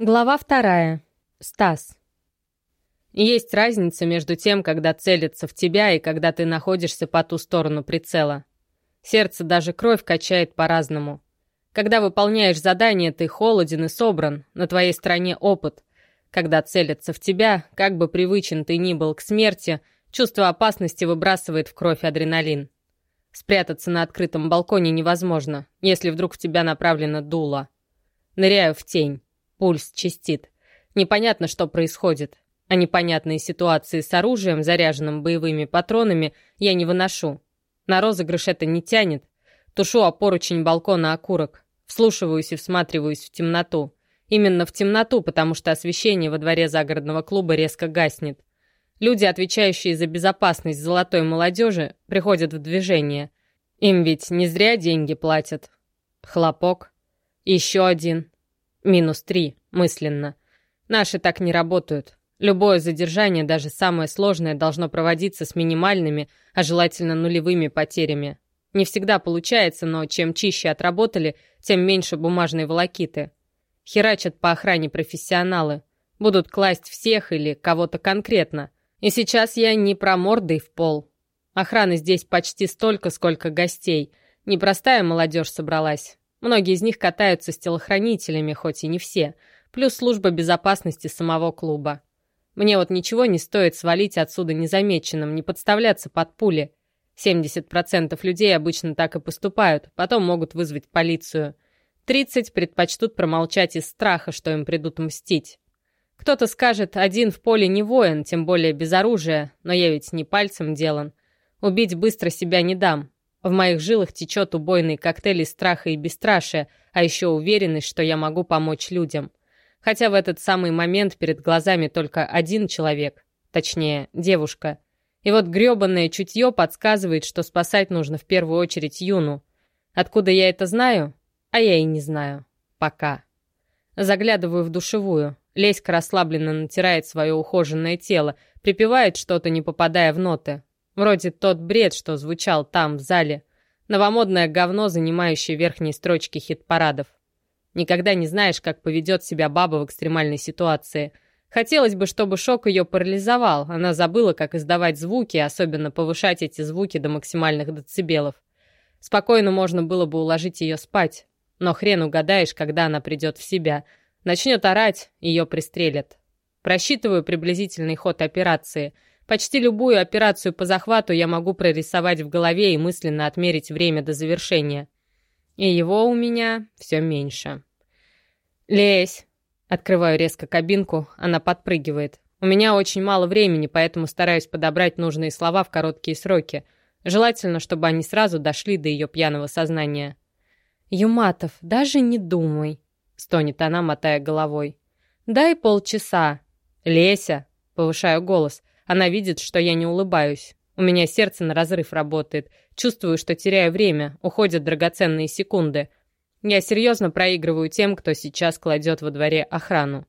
Глава вторая. Стас. Есть разница между тем, когда целится в тебя и когда ты находишься по ту сторону прицела. Сердце даже кровь качает по-разному. Когда выполняешь задание, ты холоден и собран, на твоей стороне опыт. Когда целятся в тебя, как бы привычен ты ни был к смерти, чувство опасности выбрасывает в кровь адреналин. Спрятаться на открытом балконе невозможно, если вдруг в тебя направлено дуло. Ныряю в тень. Пульс чистит. Непонятно, что происходит. А непонятные ситуации с оружием, заряженным боевыми патронами, я не выношу. На розыгрыш это не тянет. Тушу о поручень балкона окурок. Вслушиваюсь и всматриваюсь в темноту. Именно в темноту, потому что освещение во дворе загородного клуба резко гаснет. Люди, отвечающие за безопасность золотой молодежи, приходят в движение. Им ведь не зря деньги платят. Хлопок. Еще один. Минус три, мысленно. Наши так не работают. Любое задержание, даже самое сложное, должно проводиться с минимальными, а желательно нулевыми потерями. Не всегда получается, но чем чище отработали, тем меньше бумажной волокиты. Херачат по охране профессионалы. Будут класть всех или кого-то конкретно. И сейчас я не про мордой в пол. Охраны здесь почти столько, сколько гостей. Непростая молодежь собралась. Многие из них катаются с телохранителями, хоть и не все, плюс служба безопасности самого клуба. Мне вот ничего не стоит свалить отсюда незамеченным, не подставляться под пули. 70% людей обычно так и поступают, потом могут вызвать полицию. 30 предпочтут промолчать из страха, что им придут мстить. Кто-то скажет, один в поле не воин, тем более без оружия, но я ведь не пальцем делан. Убить быстро себя не дам, в моих жилах течет убойный коктейль из страха и бесстрашия, а еще уверенность, что я могу помочь людям. Хотя в этот самый момент перед глазами только один человек, точнее, девушка. И вот грёбанное чутье подсказывает, что спасать нужно в первую очередь Юну. Откуда я это знаю? А я и не знаю. Пока. Заглядываю в душевую. Леська расслабленно натирает свое ухоженное тело, припевает что-то, не попадая в ноты. Вроде тот бред, что звучал там, в зале. Новомодное говно, занимающее верхние строчки хит-парадов. Никогда не знаешь, как поведет себя баба в экстремальной ситуации. Хотелось бы, чтобы шок ее парализовал. Она забыла, как издавать звуки, особенно повышать эти звуки до максимальных децибелов. Спокойно можно было бы уложить ее спать. Но хрен угадаешь, когда она придет в себя. Начнет орать, ее пристрелят. Просчитываю приблизительный ход операции – Почти любую операцию по захвату я могу прорисовать в голове и мысленно отмерить время до завершения. И его у меня все меньше. «Лезь!» Открываю резко кабинку, она подпрыгивает. У меня очень мало времени, поэтому стараюсь подобрать нужные слова в короткие сроки. Желательно, чтобы они сразу дошли до ее пьяного сознания. «Юматов, даже не думай!» — стонет она, мотая головой. «Дай полчаса!» «Леся!» — повышаю голос — она видит, что я не улыбаюсь. У меня сердце на разрыв работает. Чувствую, что теряю время, уходят драгоценные секунды. Я серьезно проигрываю тем, кто сейчас кладет во дворе охрану.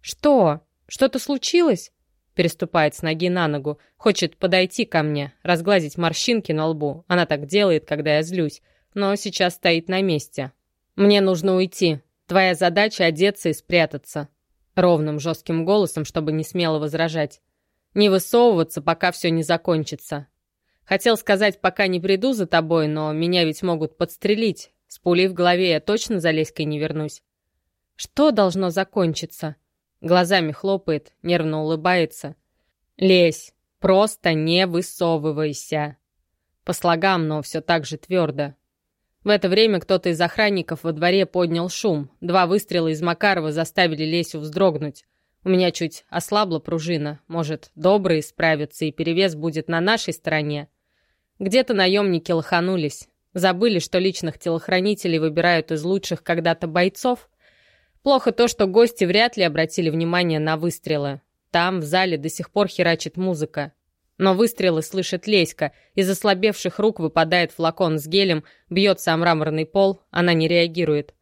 «Что? Что-то случилось?» Переступает с ноги на ногу, хочет подойти ко мне, разгладить морщинки на лбу. Она так делает, когда я злюсь, но сейчас стоит на месте. «Мне нужно уйти. Твоя задача — одеться и спрятаться». Ровным жестким голосом, чтобы не смело возражать. Не высовываться, пока все не закончится. Хотел сказать, пока не приду за тобой, но меня ведь могут подстрелить. С пулей в голове я точно за Леськой не вернусь. Что должно закончиться? Глазами хлопает, нервно улыбается. Лезь, просто не высовывайся. По слогам, но все так же твердо. В это время кто-то из охранников во дворе поднял шум. Два выстрела из Макарова заставили Лесю вздрогнуть. У меня чуть ослабла пружина. Может, добрые справятся, и перевес будет на нашей стороне. Где-то наемники лоханулись. Забыли, что личных телохранителей выбирают из лучших когда-то бойцов. Плохо то, что гости вряд ли обратили внимание на выстрелы. Там, в зале, до сих пор херачит музыка. Но выстрелы слышит Леська, из ослабевших рук выпадает флакон с гелем, бьется о мраморный пол, она не реагирует.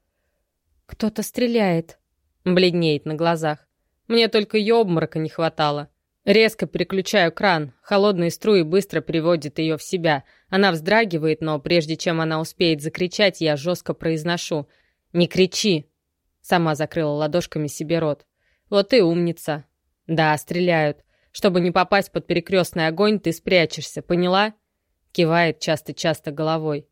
«Кто-то стреляет», — бледнеет на глазах. Мне только ее обморока не хватало. Резко переключаю кран. Холодные струи быстро приводят ее в себя. Она вздрагивает, но прежде чем она успеет закричать, я жестко произношу. «Не кричи!» Сама закрыла ладошками себе рот. Вот и умница. Да, стреляют. Чтобы не попасть под перекрестный огонь, ты спрячешься, поняла? Кивает часто-часто головой.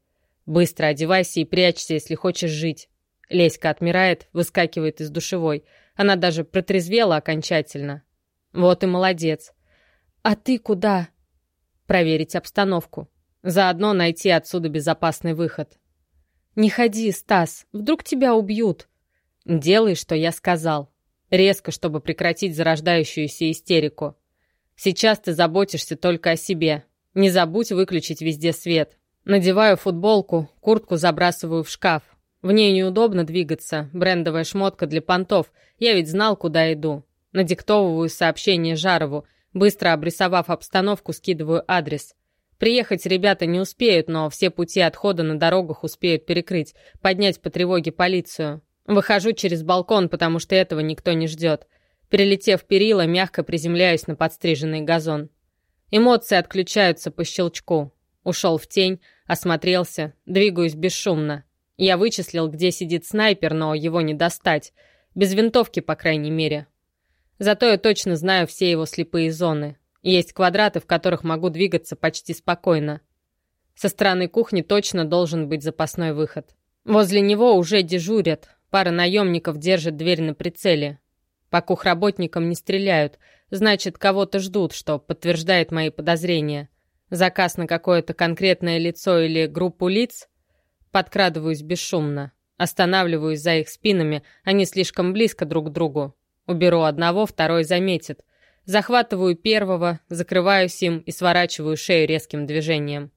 Быстро одевайся и прячься, если хочешь жить. Леська отмирает, выскакивает из душевой. Она даже протрезвела окончательно. Вот и молодец. А ты куда? Проверить обстановку. Заодно найти отсюда безопасный выход. Не ходи, Стас, вдруг тебя убьют. Делай, что я сказал. Резко, чтобы прекратить зарождающуюся истерику. Сейчас ты заботишься только о себе. Не забудь выключить везде свет. Надеваю футболку, куртку забрасываю в шкаф. В ней неудобно двигаться, брендовая шмотка для понтов. Я ведь знал, куда иду. Надиктовываю сообщение Жарову. Быстро обрисовав обстановку, скидываю адрес. Приехать ребята не успеют, но все пути отхода на дорогах успеют перекрыть, поднять по тревоге полицию. Выхожу через балкон, потому что этого никто не ждет. Перелетев перила, мягко приземляюсь на подстриженный газон. Эмоции отключаются по щелчку. Ушел в тень, осмотрелся, двигаюсь бесшумно. Я вычислил, где сидит снайпер, но его не достать. Без винтовки, по крайней мере. Зато я точно знаю все его слепые зоны. Есть квадраты, в которых могу двигаться почти спокойно. Со стороны кухни точно должен быть запасной выход. Возле него уже дежурят. Пара наемников держит дверь на прицеле. По кухработникам не стреляют. Значит, кого-то ждут, что подтверждает мои подозрения. Заказ на какое-то конкретное лицо или группу лиц? Подкрадываюсь бесшумно. Останавливаюсь за их спинами, они слишком близко друг к другу. Уберу одного, второй заметит. Захватываю первого, закрываюсь им и сворачиваю шею резким движением.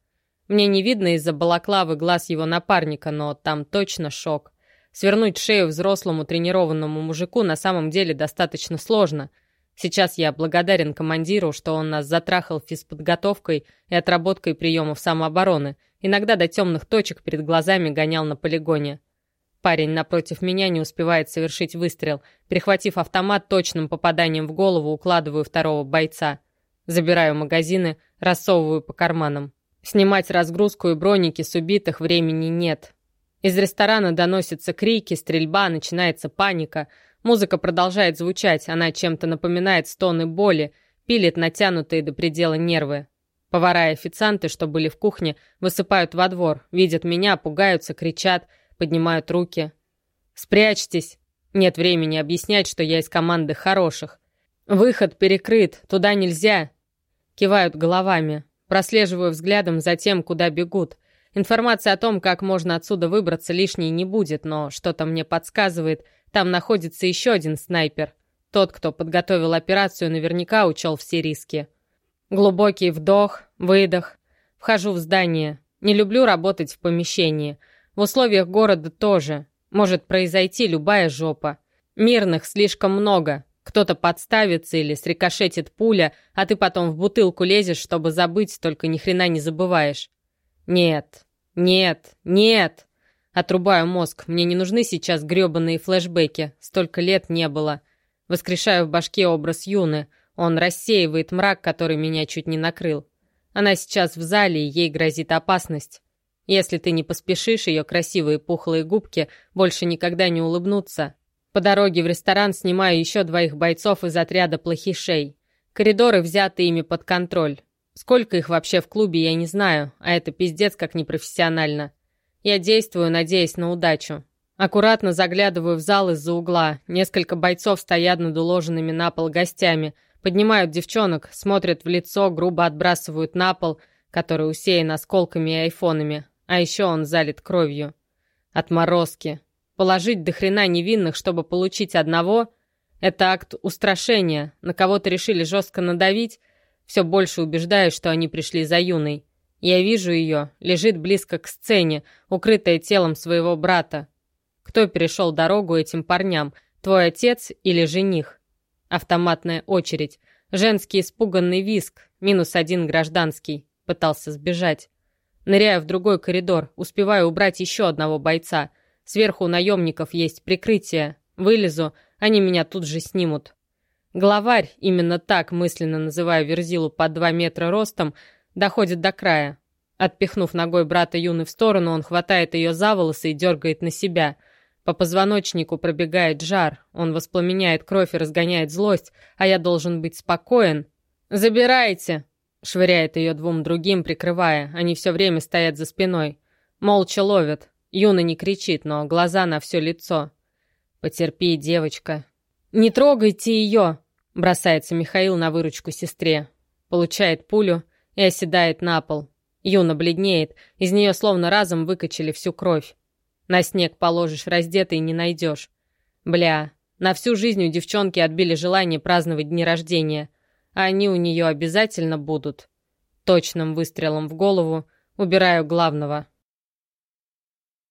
Мне не видно из-за балаклавы глаз его напарника, но там точно шок. Свернуть шею взрослому тренированному мужику на самом деле достаточно сложно — Сейчас я благодарен командиру, что он нас затрахал физподготовкой и отработкой приемов самообороны. Иногда до темных точек перед глазами гонял на полигоне. Парень напротив меня не успевает совершить выстрел. Перехватив автомат, точным попаданием в голову укладываю второго бойца. Забираю магазины, рассовываю по карманам. Снимать разгрузку и броники с убитых времени нет. Из ресторана доносятся крики, стрельба, начинается паника — Музыка продолжает звучать, она чем-то напоминает стоны боли, пилит натянутые до предела нервы. Повара и официанты, что были в кухне, высыпают во двор, видят меня, пугаются, кричат, поднимают руки. «Спрячьтесь!» Нет времени объяснять, что я из команды хороших. «Выход перекрыт, туда нельзя!» Кивают головами. Прослеживаю взглядом за тем, куда бегут. Информация о том, как можно отсюда выбраться, лишней не будет, но что-то мне подсказывает — там находится еще один снайпер. Тот, кто подготовил операцию, наверняка учел все риски. Глубокий вдох, выдох. Вхожу в здание. Не люблю работать в помещении. В условиях города тоже. Может произойти любая жопа. Мирных слишком много. Кто-то подставится или срикошетит пуля, а ты потом в бутылку лезешь, чтобы забыть, только ни хрена не забываешь. Нет, нет, нет. Отрубаю мозг. Мне не нужны сейчас грёбаные флешбеки. Столько лет не было. Воскрешаю в башке образ Юны. Он рассеивает мрак, который меня чуть не накрыл. Она сейчас в зале, и ей грозит опасность. Если ты не поспешишь, ее красивые пухлые губки больше никогда не улыбнутся. По дороге в ресторан снимаю еще двоих бойцов из отряда плохишей. Коридоры взяты ими под контроль. Сколько их вообще в клубе, я не знаю, а это пиздец как непрофессионально. Я действую, надеясь на удачу. Аккуратно заглядываю в зал из-за угла. Несколько бойцов стоят над уложенными на пол гостями. Поднимают девчонок, смотрят в лицо, грубо отбрасывают на пол, который усеян осколками и айфонами. А еще он залит кровью. Отморозки. Положить до хрена невинных, чтобы получить одного — это акт устрашения. На кого-то решили жестко надавить. Все больше убеждаюсь, что они пришли за юной. Я вижу ее, лежит близко к сцене, укрытая телом своего брата. Кто перешел дорогу этим парням, твой отец или жених? Автоматная очередь. Женский испуганный виск. Минус один гражданский. Пытался сбежать. Ныряю в другой коридор, успеваю убрать еще одного бойца. Сверху у наемников есть прикрытие. Вылезу, они меня тут же снимут. Главарь, именно так мысленно называю Верзилу под два метра ростом, доходит до края. Отпихнув ногой брата Юны в сторону, он хватает ее за волосы и дергает на себя. По позвоночнику пробегает жар, он воспламеняет кровь и разгоняет злость, а я должен быть спокоен. «Забирайте!» — швыряет ее двум другим, прикрывая. Они все время стоят за спиной. Молча ловят. Юна не кричит, но глаза на все лицо. «Потерпи, девочка». «Не трогайте ее!» — бросается Михаил на выручку сестре. Получает пулю и оседает на пол. Юна бледнеет, из нее словно разом выкачали всю кровь. На снег положишь раздетый не найдешь. Бля, на всю жизнь у девчонки отбили желание праздновать дни рождения. А они у нее обязательно будут. Точным выстрелом в голову убираю главного —